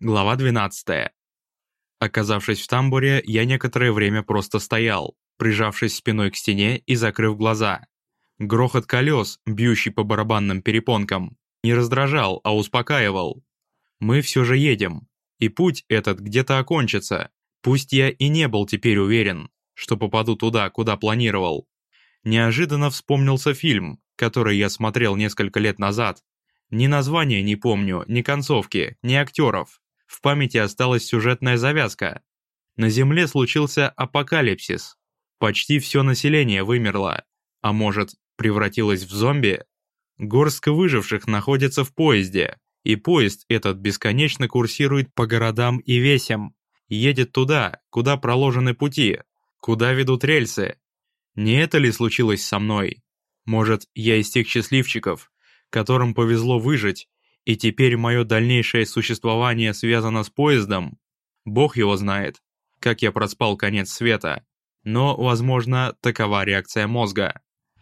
Глава 12. Оказавшись в тамбуре, я некоторое время просто стоял, прижавшись спиной к стене и закрыв глаза. Грохот колес, бьющий по барабанным перепонкам, не раздражал, а успокаивал. Мы все же едем, и путь этот где-то окончится, пусть я и не был теперь уверен, что попаду туда, куда планировал. Неожиданно вспомнился фильм, который я смотрел несколько лет назад. Ни названия не помню, ни концовки, ни актеров, в памяти осталась сюжетная завязка. На Земле случился апокалипсис. Почти все население вымерло. А может, превратилось в зомби? Горстка выживших находится в поезде, и поезд этот бесконечно курсирует по городам и весям. Едет туда, куда проложены пути, куда ведут рельсы. Не это ли случилось со мной? Может, я из тех счастливчиков, которым повезло выжить и теперь мое дальнейшее существование связано с поездом? Бог его знает, как я проспал конец света. Но, возможно, такова реакция мозга.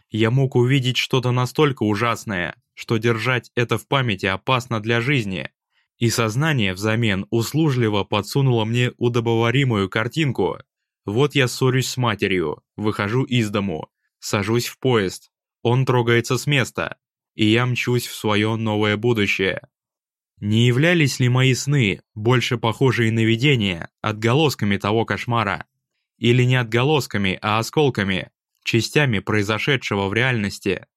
Я мог увидеть что-то настолько ужасное, что держать это в памяти опасно для жизни. И сознание взамен услужливо подсунуло мне удобоваримую картинку. Вот я ссорюсь с матерью, выхожу из дому, сажусь в поезд. Он трогается с места, и я мчусь в свое новое будущее. Не являлись ли мои сны, больше похожие на видения, отголосками того кошмара? Или не отголосками, а осколками, частями произошедшего в реальности?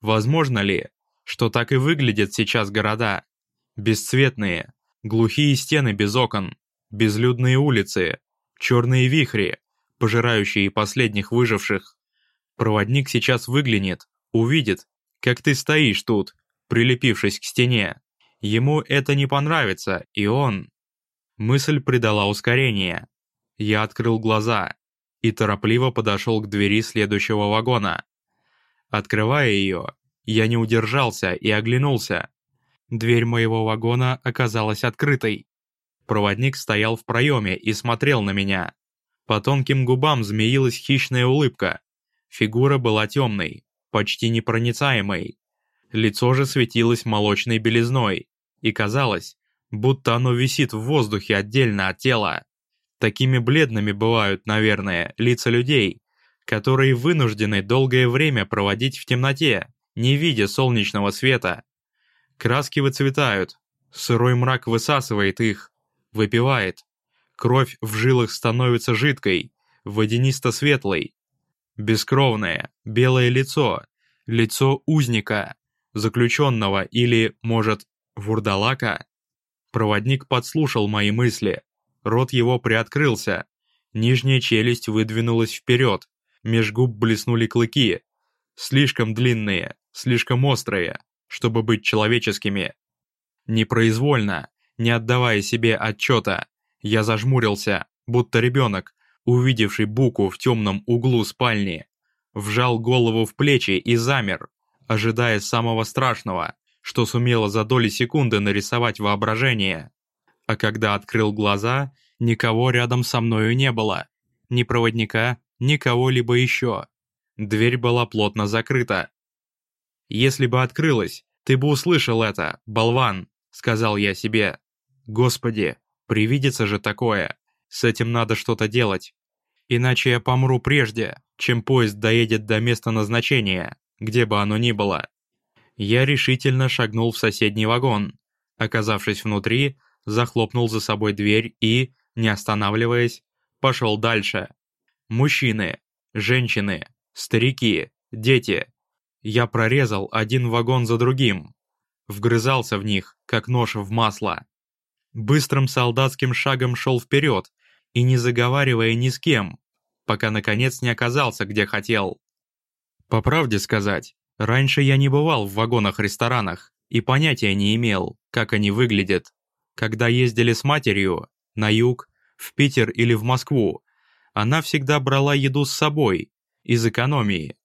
Возможно ли, что так и выглядят сейчас города? Бесцветные, глухие стены без окон, безлюдные улицы, черные вихри, пожирающие последних выживших. Проводник сейчас выглянет, увидит, как ты стоишь тут, прилепившись к стене. Ему это не понравится, и он... Мысль придала ускорение. Я открыл глаза и торопливо подошел к двери следующего вагона. Открывая ее, я не удержался и оглянулся. Дверь моего вагона оказалась открытой. Проводник стоял в проеме и смотрел на меня. По тонким губам змеилась хищная улыбка. Фигура была темной, почти непроницаемой. Лицо же светилось молочной белизной, и казалось, будто оно висит в воздухе отдельно от тела. Такими бледными бывают, наверное, лица людей, которые вынуждены долгое время проводить в темноте, не видя солнечного света. Краски выцветают, сырой мрак высасывает их, выпивает. Кровь в жилах становится жидкой, водянисто-светлой, Бескровное, белое лицо, лицо узника, заключенного или, может, вурдалака? Проводник подслушал мои мысли. Рот его приоткрылся. Нижняя челюсть выдвинулась вперед. Меж губ блеснули клыки. Слишком длинные, слишком острые, чтобы быть человеческими. Непроизвольно, не отдавая себе отчета, я зажмурился, будто ребенок, увидевший Буку в темном углу спальни, вжал голову в плечи и замер, ожидая самого страшного, что сумело за доли секунды нарисовать воображение. А когда открыл глаза, никого рядом со мною не было, ни проводника, ни кого-либо еще. Дверь была плотно закрыта. «Если бы открылась, ты бы услышал это, болван», — сказал я себе. «Господи, привидится же такое!» С этим надо что-то делать. Иначе я помру прежде, чем поезд доедет до места назначения, где бы оно ни было. Я решительно шагнул в соседний вагон. Оказавшись внутри, захлопнул за собой дверь и, не останавливаясь, пошел дальше. Мужчины, женщины, старики, дети. Я прорезал один вагон за другим. Вгрызался в них, как нож в масло. Быстрым солдатским шагом шел вперед, и не заговаривая ни с кем, пока наконец не оказался, где хотел. По правде сказать, раньше я не бывал в вагонах-ресторанах и понятия не имел, как они выглядят. Когда ездили с матерью, на юг, в Питер или в Москву, она всегда брала еду с собой, из экономии.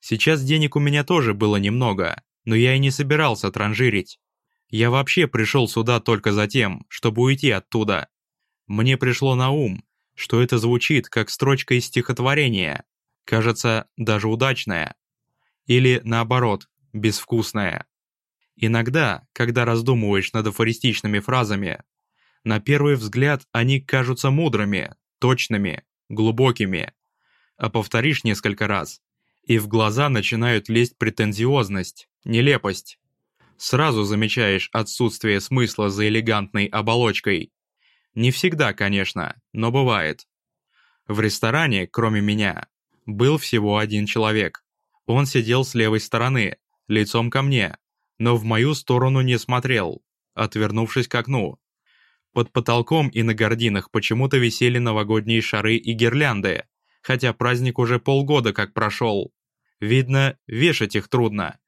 Сейчас денег у меня тоже было немного, но я и не собирался транжирить. Я вообще пришел сюда только за тем, чтобы уйти оттуда. Мне пришло на ум, что это звучит как строчка из стихотворения, кажется, даже удачная. Или, наоборот, безвкусная. Иногда, когда раздумываешь над афористичными фразами, На первый взгляд они кажутся мудрыми, точными, глубокими. А повторишь несколько раз, и в глаза начинают лезть претензиозность, нелепость. Сразу замечаешь отсутствие смысла за элегантной оболочкой. Не всегда, конечно, но бывает. В ресторане, кроме меня, был всего один человек. Он сидел с левой стороны, лицом ко мне, но в мою сторону не смотрел, отвернувшись к окну. Под потолком и на гординах почему-то висели новогодние шары и гирлянды, хотя праздник уже полгода как прошел. Видно, вешать их трудно.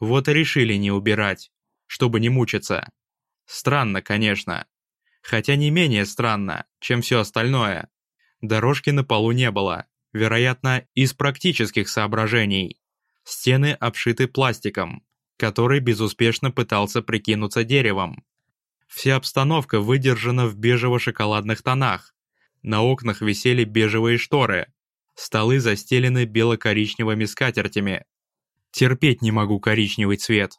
Вот и решили не убирать, чтобы не мучиться. Странно, конечно. Хотя не менее странно, чем все остальное. Дорожки на полу не было, вероятно, из практических соображений. Стены обшиты пластиком, который безуспешно пытался прикинуться деревом. Вся обстановка выдержана в бежево-шоколадных тонах. На окнах висели бежевые шторы. Столы застелены бело-коричневыми скатертями. Терпеть не могу коричневый цвет.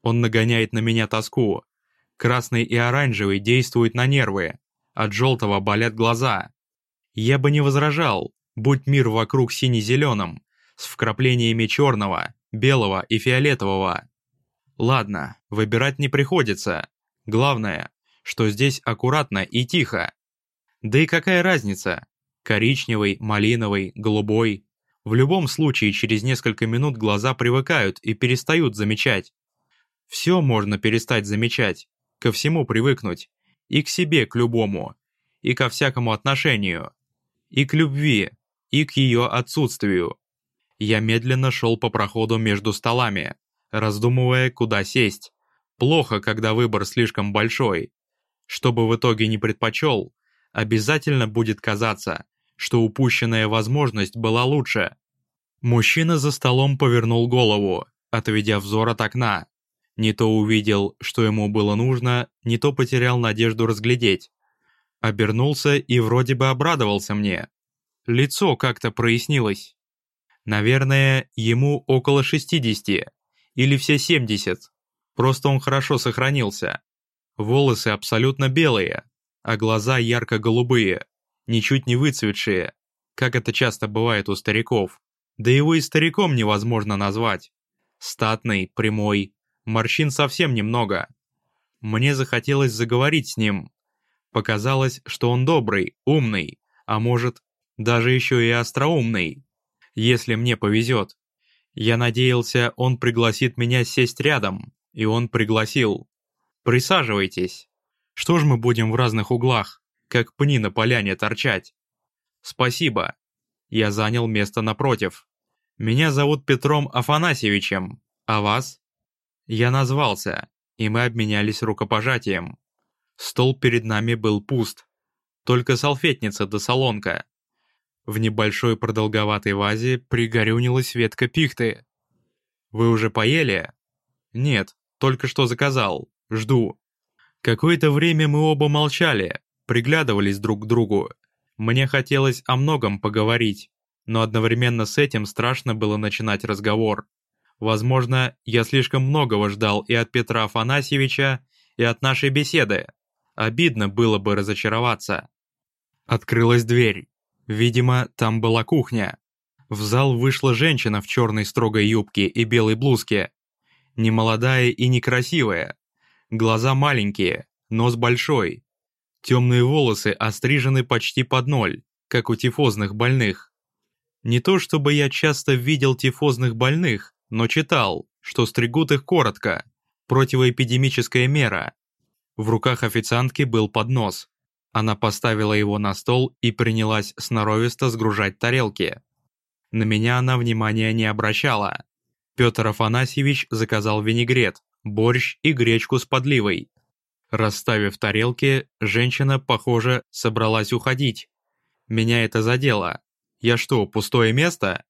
Он нагоняет на меня тоску. Красный и оранжевый действуют на нервы. От желтого болят глаза. Я бы не возражал, будь мир вокруг сине-зеленым, с вкраплениями черного, белого и фиолетового. Ладно, выбирать не приходится. Главное, что здесь аккуратно и тихо. Да и какая разница? Коричневый, малиновый, голубой. В любом случае через несколько минут глаза привыкают и перестают замечать. Все можно перестать замечать, ко всему привыкнуть. И к себе, к любому. И ко всякому отношению и к любви, и к ее отсутствию. Я медленно шел по проходу между столами, раздумывая, куда сесть. Плохо, когда выбор слишком большой. Что бы в итоге не предпочел, обязательно будет казаться, что упущенная возможность была лучше. Мужчина за столом повернул голову, отведя взор от окна. Не то увидел, что ему было нужно, не то потерял надежду разглядеть. Обернулся и вроде бы обрадовался мне. Лицо как-то прояснилось. Наверное, ему около 60 или все 70. Просто он хорошо сохранился. Волосы абсолютно белые, а глаза ярко-голубые, ничуть не выцветшие, как это часто бывает у стариков. Да его и стариком невозможно назвать. Статный, прямой, морщин совсем немного. Мне захотелось заговорить с ним, Показалось, что он добрый, умный, а может, даже еще и остроумный. Если мне повезет. Я надеялся, он пригласит меня сесть рядом, и он пригласил. Присаживайтесь. Что ж мы будем в разных углах, как пни на поляне торчать? Спасибо. Я занял место напротив. Меня зовут Петром Афанасьевичем, а вас? Я назвался, и мы обменялись рукопожатием. Стол перед нами был пуст. Только салфетница да солонка. В небольшой продолговатой вазе пригорюнилась ветка пихты. «Вы уже поели?» «Нет, только что заказал. Жду». Какое-то время мы оба молчали, приглядывались друг к другу. Мне хотелось о многом поговорить, но одновременно с этим страшно было начинать разговор. Возможно, я слишком многого ждал и от Петра Афанасьевича, и от нашей беседы. Обидно было бы разочароваться. Открылась дверь. Видимо, там была кухня. В зал вышла женщина в черной строгой юбке и белой блузке. Немолодая и некрасивая. Глаза маленькие, нос большой. Темные волосы острижены почти под ноль, как у тифозных больных. Не то чтобы я часто видел тифозных больных, но читал, что стригут их коротко. Противоэпидемическая мера, в руках официантки был поднос. Она поставила его на стол и принялась сноровисто сгружать тарелки. На меня она внимания не обращала. Петр Афанасьевич заказал винегрет, борщ и гречку с подливой. Расставив тарелки, женщина, похоже, собралась уходить. Меня это задело. Я что, пустое место?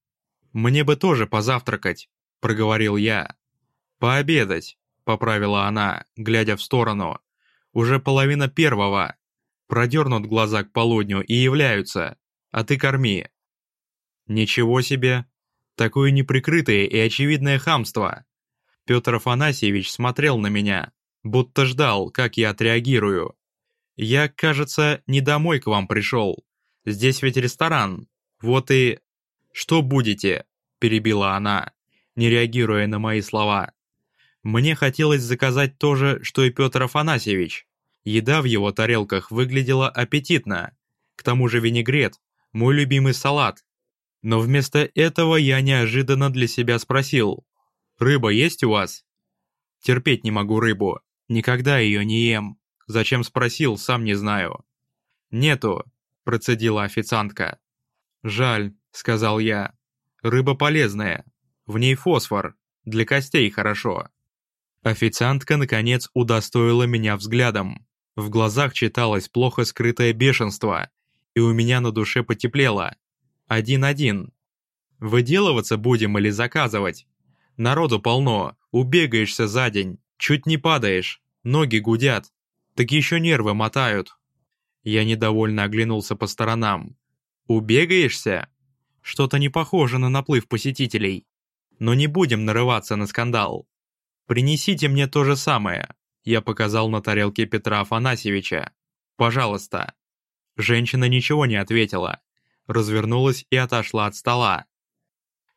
Мне бы тоже позавтракать, проговорил я. Пообедать, поправила она, глядя в сторону. Уже половина первого. Продернут глаза к полудню и являются. А ты корми. Ничего себе. Такое неприкрытое и очевидное хамство. Петр Афанасьевич смотрел на меня, будто ждал, как я отреагирую. «Я, кажется, не домой к вам пришел. Здесь ведь ресторан. Вот и...» «Что будете?» – перебила она, не реагируя на мои слова. Мне хотелось заказать то же, что и Петр Афанасьевич. Еда в его тарелках выглядела аппетитно. К тому же винегрет, мой любимый салат. Но вместо этого я неожиданно для себя спросил. «Рыба есть у вас?» Терпеть не могу рыбу. Никогда ее не ем. Зачем спросил, сам не знаю. «Нету», – процедила официантка. «Жаль», – сказал я. «Рыба полезная. В ней фосфор. Для костей хорошо». Официантка, наконец, удостоила меня взглядом. В глазах читалось плохо скрытое бешенство, и у меня на душе потеплело. Один-один. Выделываться будем или заказывать? Народу полно, убегаешься за день, чуть не падаешь, ноги гудят, так еще нервы мотают. Я недовольно оглянулся по сторонам. Убегаешься? Что-то не похоже на наплыв посетителей. Но не будем нарываться на скандал. «Принесите мне то же самое», — я показал на тарелке Петра Афанасьевича. «Пожалуйста». Женщина ничего не ответила, развернулась и отошла от стола.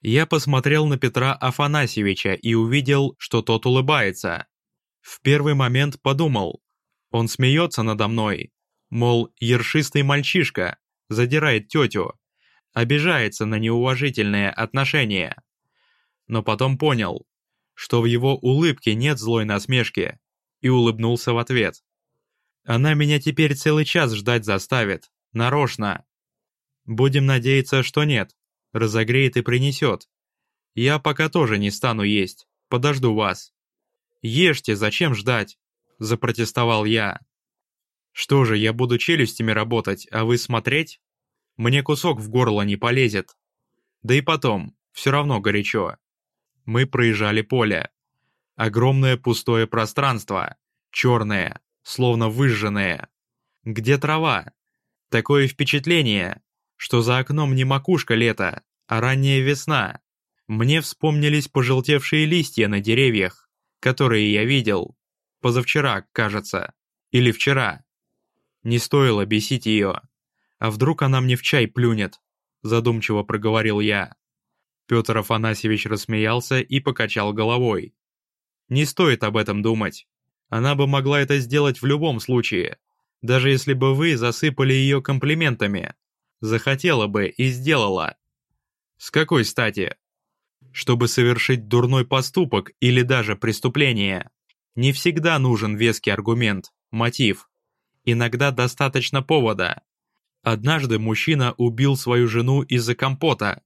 Я посмотрел на Петра Афанасьевича и увидел, что тот улыбается. В первый момент подумал, он смеется надо мной, мол, ершистый мальчишка, задирает тетю, обижается на неуважительные отношения. Но потом понял, что в его улыбке нет злой насмешки, и улыбнулся в ответ. Она меня теперь целый час ждать заставит, нарочно. Будем надеяться, что нет, разогреет и принесет. Я пока тоже не стану есть, подожду вас. Ешьте, зачем ждать? Запротестовал я. Что же, я буду челюстями работать, а вы смотреть? Мне кусок в горло не полезет. Да и потом, все равно горячо мы проезжали поле. Огромное пустое пространство, черное, словно выжженное. Где трава? Такое впечатление, что за окном не макушка лета, а ранняя весна. Мне вспомнились пожелтевшие листья на деревьях, которые я видел. Позавчера, кажется. Или вчера. Не стоило бесить ее. А вдруг она мне в чай плюнет? Задумчиво проговорил я. Петр Афанасьевич рассмеялся и покачал головой. «Не стоит об этом думать. Она бы могла это сделать в любом случае, даже если бы вы засыпали ее комплиментами. Захотела бы и сделала. С какой стати? Чтобы совершить дурной поступок или даже преступление, не всегда нужен веский аргумент, мотив. Иногда достаточно повода. Однажды мужчина убил свою жену из-за компота,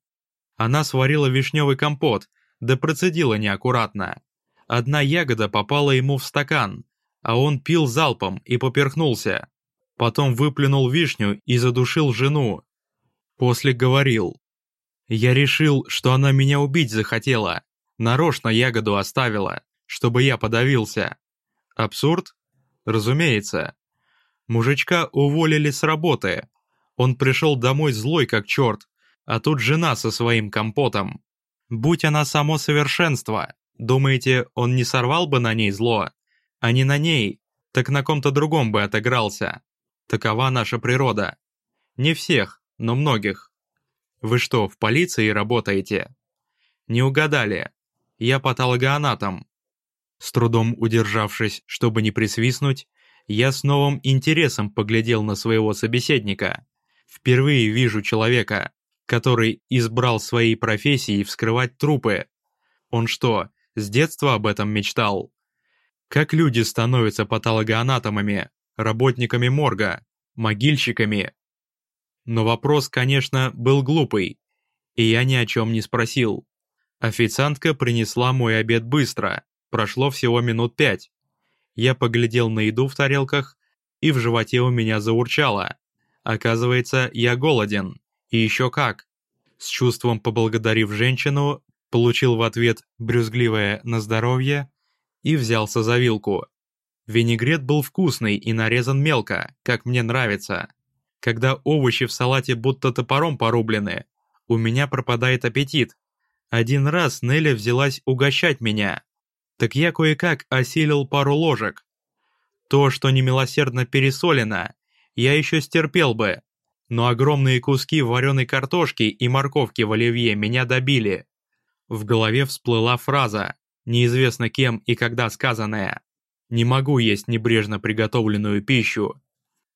она сварила вишневый компот, да процедила неаккуратно. Одна ягода попала ему в стакан, а он пил залпом и поперхнулся. Потом выплюнул вишню и задушил жену. После говорил. «Я решил, что она меня убить захотела. Нарочно ягоду оставила, чтобы я подавился. Абсурд? Разумеется. Мужичка уволили с работы. Он пришел домой злой как черт, а тут жена со своим компотом. Будь она само совершенство, думаете, он не сорвал бы на ней зло? А не на ней, так на ком-то другом бы отыгрался. Такова наша природа. Не всех, но многих. Вы что, в полиции работаете? Не угадали. Я патологоанатом. С трудом удержавшись, чтобы не присвистнуть, я с новым интересом поглядел на своего собеседника. Впервые вижу человека, который избрал своей профессией вскрывать трупы. Он что, с детства об этом мечтал? Как люди становятся патологоанатомами, работниками морга, могильщиками? Но вопрос, конечно, был глупый, и я ни о чем не спросил. Официантка принесла мой обед быстро, прошло всего минут пять. Я поглядел на еду в тарелках, и в животе у меня заурчало. Оказывается, я голоден. И еще как. С чувством поблагодарив женщину, получил в ответ брюзгливое «на здоровье» и взялся за вилку. Винегрет был вкусный и нарезан мелко, как мне нравится. Когда овощи в салате будто топором порублены, у меня пропадает аппетит. Один раз Нелли взялась угощать меня. Так я кое-как осилил пару ложек. То, что немилосердно пересолено, я еще стерпел бы, но огромные куски вареной картошки и морковки в оливье меня добили. В голове всплыла фраза, неизвестно кем и когда сказанная. «Не могу есть небрежно приготовленную пищу».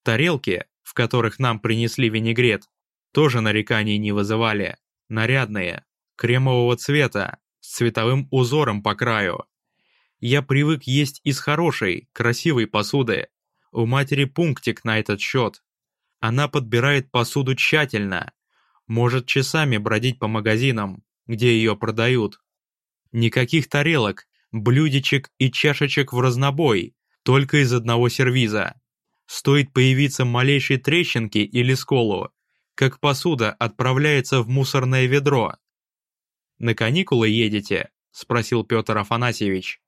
Тарелки, в которых нам принесли винегрет, тоже нареканий не вызывали. Нарядные, кремового цвета, с цветовым узором по краю. Я привык есть из хорошей, красивой посуды. У матери пунктик на этот счет. Она подбирает посуду тщательно. Может часами бродить по магазинам, где ее продают. Никаких тарелок, блюдечек и чашечек в разнобой, только из одного сервиза. Стоит появиться малейшей трещинки или сколу, как посуда отправляется в мусорное ведро. «На каникулы едете?» – спросил Петр Афанасьевич.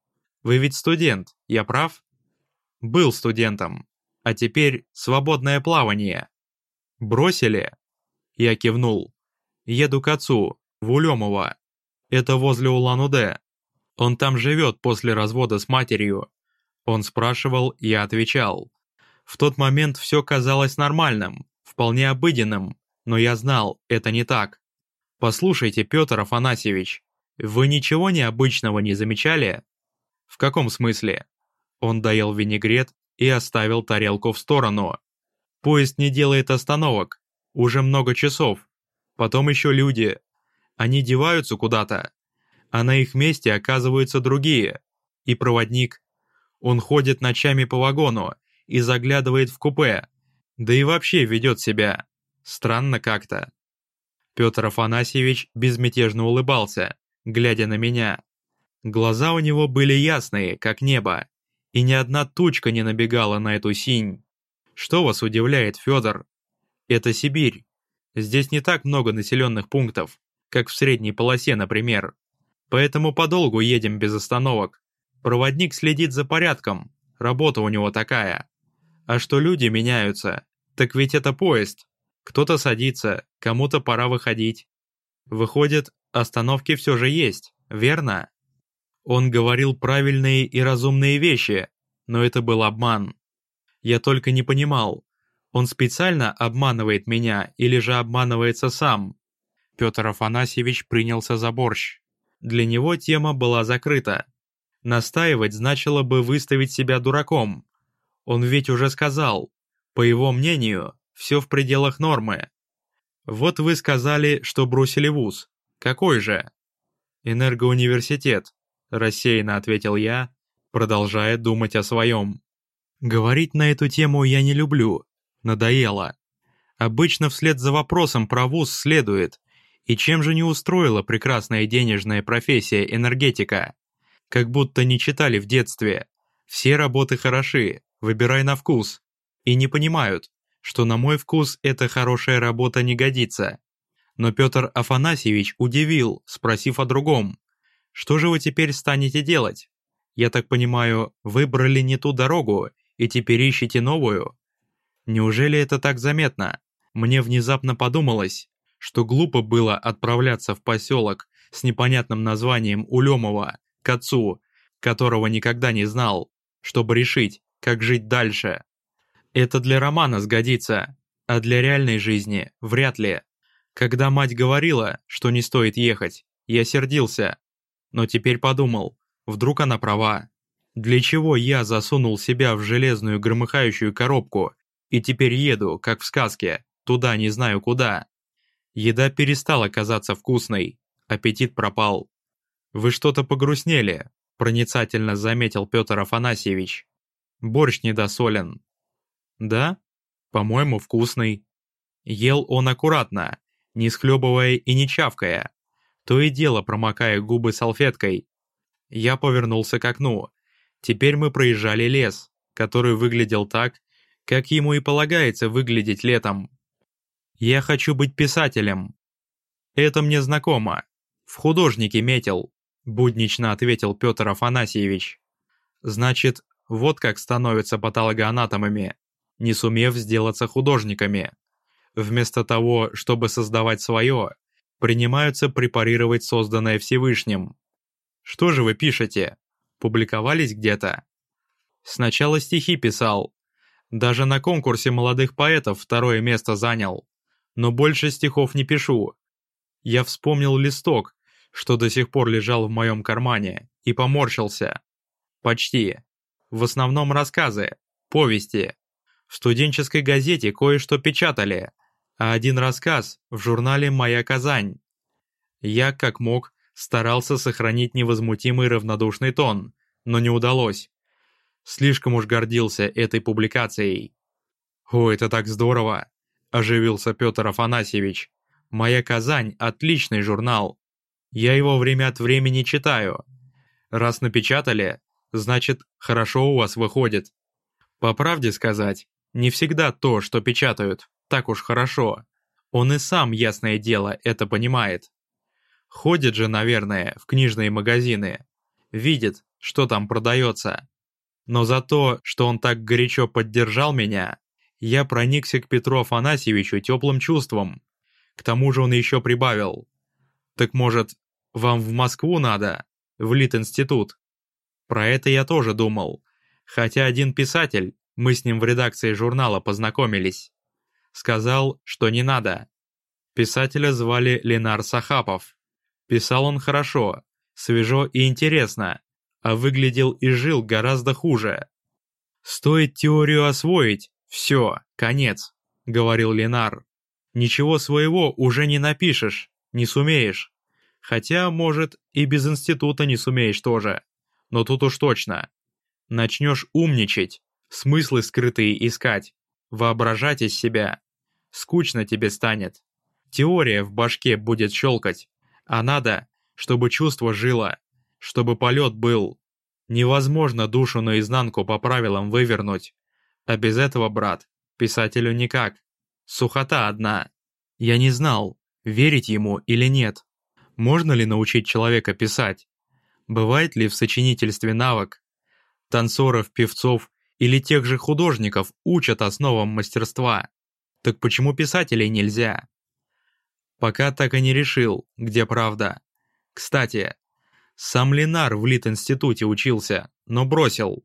«Вы ведь студент, я прав?» «Был студентом, а теперь свободное плавание». «Бросили?» Я кивнул. «Еду к отцу, в Улемово. Это возле Улан-Удэ. Он там живет после развода с матерью». Он спрашивал, я отвечал. В тот момент все казалось нормальным, вполне обыденным, но я знал, это не так. «Послушайте, Петр Афанасьевич, вы ничего необычного не замечали?» «В каком смысле?» Он доел винегрет и оставил тарелку в сторону. «Поезд не делает остановок. Уже много часов. Потом еще люди. Они деваются куда-то. А на их месте оказываются другие. И проводник. Он ходит ночами по вагону и заглядывает в купе. Да и вообще ведет себя. Странно как-то. Петр Афанасьевич безмятежно улыбался, глядя на меня. Глаза у него были ясные, как небо, и ни одна тучка не набегала на эту синь. Что вас удивляет, Федор? Это Сибирь. Здесь не так много населенных пунктов, как в средней полосе, например. Поэтому подолгу едем без остановок. Проводник следит за порядком, работа у него такая. А что люди меняются, так ведь это поезд. Кто-то садится, кому-то пора выходить. Выходит, остановки все же есть, верно? Он говорил правильные и разумные вещи, но это был обман. Я только не понимал, он специально обманывает меня или же обманывается сам? Петр Афанасьевич принялся за борщ. Для него тема была закрыта. Настаивать значило бы выставить себя дураком. Он ведь уже сказал, по его мнению, все в пределах нормы. Вот вы сказали, что бросили вуз. Какой же? Энергоуниверситет, рассеянно ответил я, продолжая думать о своем. Говорить на эту тему я не люблю. Надоело. Обычно вслед за вопросом про вуз следует. И чем же не устроила прекрасная денежная профессия энергетика? Как будто не читали в детстве. Все работы хороши, выбирай на вкус. И не понимают, что на мой вкус эта хорошая работа не годится. Но Петр Афанасьевич удивил, спросив о другом. «Что же вы теперь станете делать? Я так понимаю, выбрали не ту дорогу и теперь ищете новую? Неужели это так заметно? Мне внезапно подумалось, что глупо было отправляться в поселок с непонятным названием Улемова к отцу, которого никогда не знал, чтобы решить, как жить дальше. Это для романа сгодится, а для реальной жизни вряд ли. Когда мать говорила, что не стоит ехать, я сердился. Но теперь подумал, вдруг она права. Для чего я засунул себя в железную громыхающую коробку и теперь еду, как в сказке, туда не знаю куда? Еда перестала казаться вкусной, аппетит пропал. «Вы что-то погрустнели», – проницательно заметил Петр Афанасьевич. «Борщ недосолен, да? По-моему, вкусный. Ел он аккуратно, не схлебывая и не чавкая, то и дело промокая губы салфеткой. Я повернулся к окну. Теперь мы проезжали лес, который выглядел так, как ему и полагается выглядеть летом. Я хочу быть писателем. Это мне знакомо. В художнике метил, буднично ответил Петр Афанасьевич. Значит, вот как становятся патологоанатомами не сумев сделаться художниками. Вместо того, чтобы создавать свое, принимаются препарировать созданное Всевышним. Что же вы пишете? Публиковались где-то? Сначала стихи писал. Даже на конкурсе молодых поэтов второе место занял. Но больше стихов не пишу. Я вспомнил листок, что до сих пор лежал в моем кармане, и поморщился. Почти. В основном рассказы, повести. В студенческой газете кое-что печатали, а один рассказ в журнале «Моя Казань». Я, как мог, старался сохранить невозмутимый равнодушный тон, но не удалось. Слишком уж гордился этой публикацией. «О, это так здорово!» – оживился Петр Афанасьевич. «Моя Казань – отличный журнал. Я его время от времени читаю. Раз напечатали, значит, хорошо у вас выходит. По правде сказать, не всегда то, что печатают, так уж хорошо. Он и сам, ясное дело, это понимает. Ходит же, наверное, в книжные магазины. Видит, что там продается. Но за то, что он так горячо поддержал меня, я проникся к Петру Афанасьевичу теплым чувством. К тому же он еще прибавил. Так может, вам в Москву надо? В Лит-институт? Про это я тоже думал. Хотя один писатель, мы с ним в редакции журнала познакомились, сказал, что не надо. Писателя звали Ленар Сахапов. Писал он хорошо, свежо и интересно, а выглядел и жил гораздо хуже. «Стоит теорию освоить, все, конец», — говорил Ленар. «Ничего своего уже не напишешь, не сумеешь. Хотя, может, и без института не сумеешь тоже. Но тут уж точно. Начнешь умничать, смыслы скрытые искать, воображать из себя. Скучно тебе станет. Теория в башке будет щелкать, а надо, чтобы чувство жило, чтобы полет был. Невозможно душу наизнанку по правилам вывернуть. А без этого, брат, писателю никак. Сухота одна. Я не знал, верить ему или нет. Можно ли научить человека писать? Бывает ли в сочинительстве навык? Танцоров, певцов или тех же художников учат основам мастерства. Так почему писателей нельзя? Пока так и не решил, где правда. Кстати, сам Ленар в Лит-институте учился, но бросил.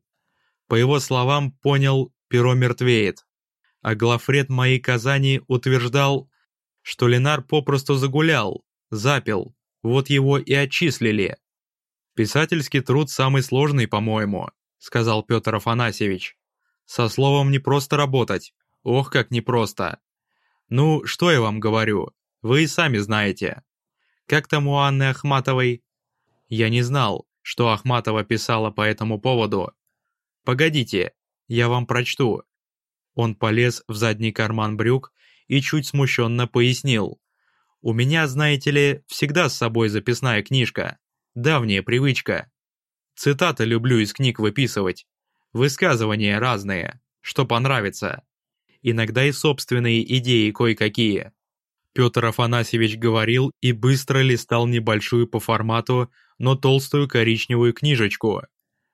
По его словам, понял, перо мертвеет. А главред моей Казани утверждал, что Ленар попросту загулял, запил, вот его и отчислили. «Писательский труд самый сложный, по-моему», — сказал Петр Афанасьевич. «Со словом не просто работать. Ох, как непросто. Ну, что я вам говорю, вы и сами знаете. Как там у Анны Ахматовой? Я не знал, что Ахматова писала по этому поводу. Погодите, я вам прочту». Он полез в задний карман брюк и чуть смущенно пояснил. У меня, знаете ли, всегда с собой записная книжка. Давняя привычка. Цитаты люблю из книг выписывать. Высказывания разные, что понравится. Иногда и собственные идеи кое-какие. Петр Афанасьевич говорил и быстро листал небольшую по формату, но толстую коричневую книжечку.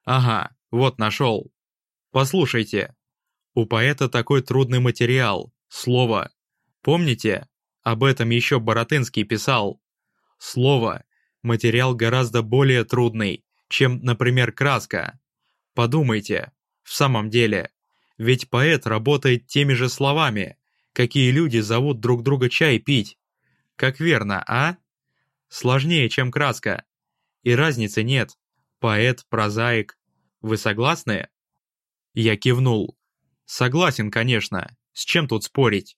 Ага, вот нашел. Послушайте. У поэта такой трудный материал, слово. Помните, об этом еще Боротынский писал. Слово – материал гораздо более трудный, чем, например, краска. Подумайте, в самом деле, ведь поэт работает теми же словами, какие люди зовут друг друга чай пить. Как верно, а? Сложнее, чем краска. И разницы нет. Поэт, прозаик. Вы согласны? Я кивнул. Согласен, конечно. С чем тут спорить?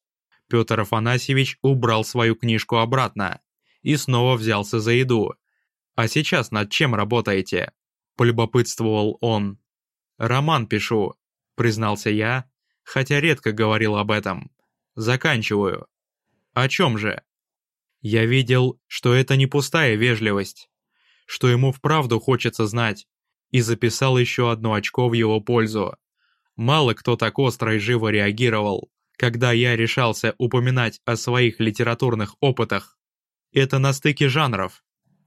Петр Афанасьевич убрал свою книжку обратно и снова взялся за еду. «А сейчас над чем работаете?» – полюбопытствовал он. «Роман пишу», – признался я, хотя редко говорил об этом. «Заканчиваю». «О чем же?» Я видел, что это не пустая вежливость, что ему вправду хочется знать, и записал еще одно очко в его пользу. Мало кто так остро и живо реагировал когда я решался упоминать о своих литературных опытах. Это на стыке жанров.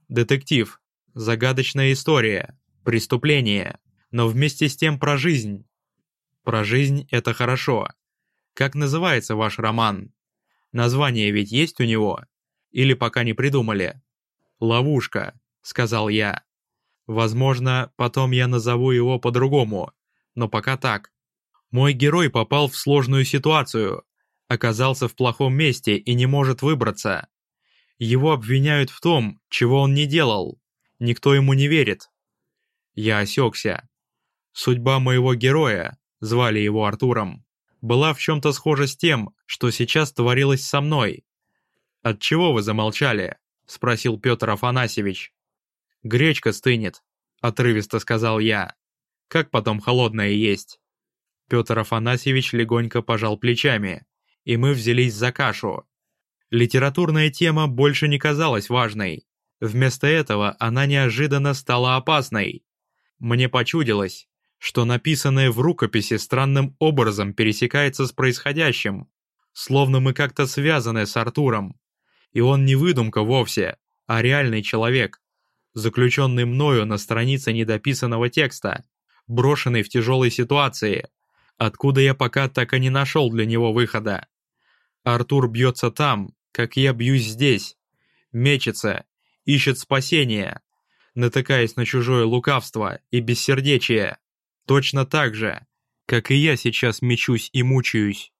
Детектив, загадочная история, преступление, но вместе с тем про жизнь. Про жизнь – это хорошо. Как называется ваш роман? Название ведь есть у него? Или пока не придумали? «Ловушка», – сказал я. Возможно, потом я назову его по-другому, но пока так. Мой герой попал в сложную ситуацию, оказался в плохом месте и не может выбраться. Его обвиняют в том, чего он не делал. Никто ему не верит. Я осекся. Судьба моего героя, звали его Артуром, была в чем-то схожа с тем, что сейчас творилось со мной. «От чего вы замолчали?» – спросил Петр Афанасьевич. «Гречка стынет», – отрывисто сказал я. «Как потом холодное есть?» Петр Афанасьевич легонько пожал плечами, и мы взялись за кашу. Литературная тема больше не казалась важной. Вместо этого она неожиданно стала опасной. Мне почудилось, что написанное в рукописи странным образом пересекается с происходящим, словно мы как-то связаны с Артуром. И он не выдумка вовсе, а реальный человек, заключенный мною на странице недописанного текста, брошенный в тяжелой ситуации, откуда я пока так и не нашел для него выхода. Артур бьется там, как я бьюсь здесь, мечется, ищет спасения, натыкаясь на чужое лукавство и бессердечие, точно так же, как и я сейчас мечусь и мучаюсь.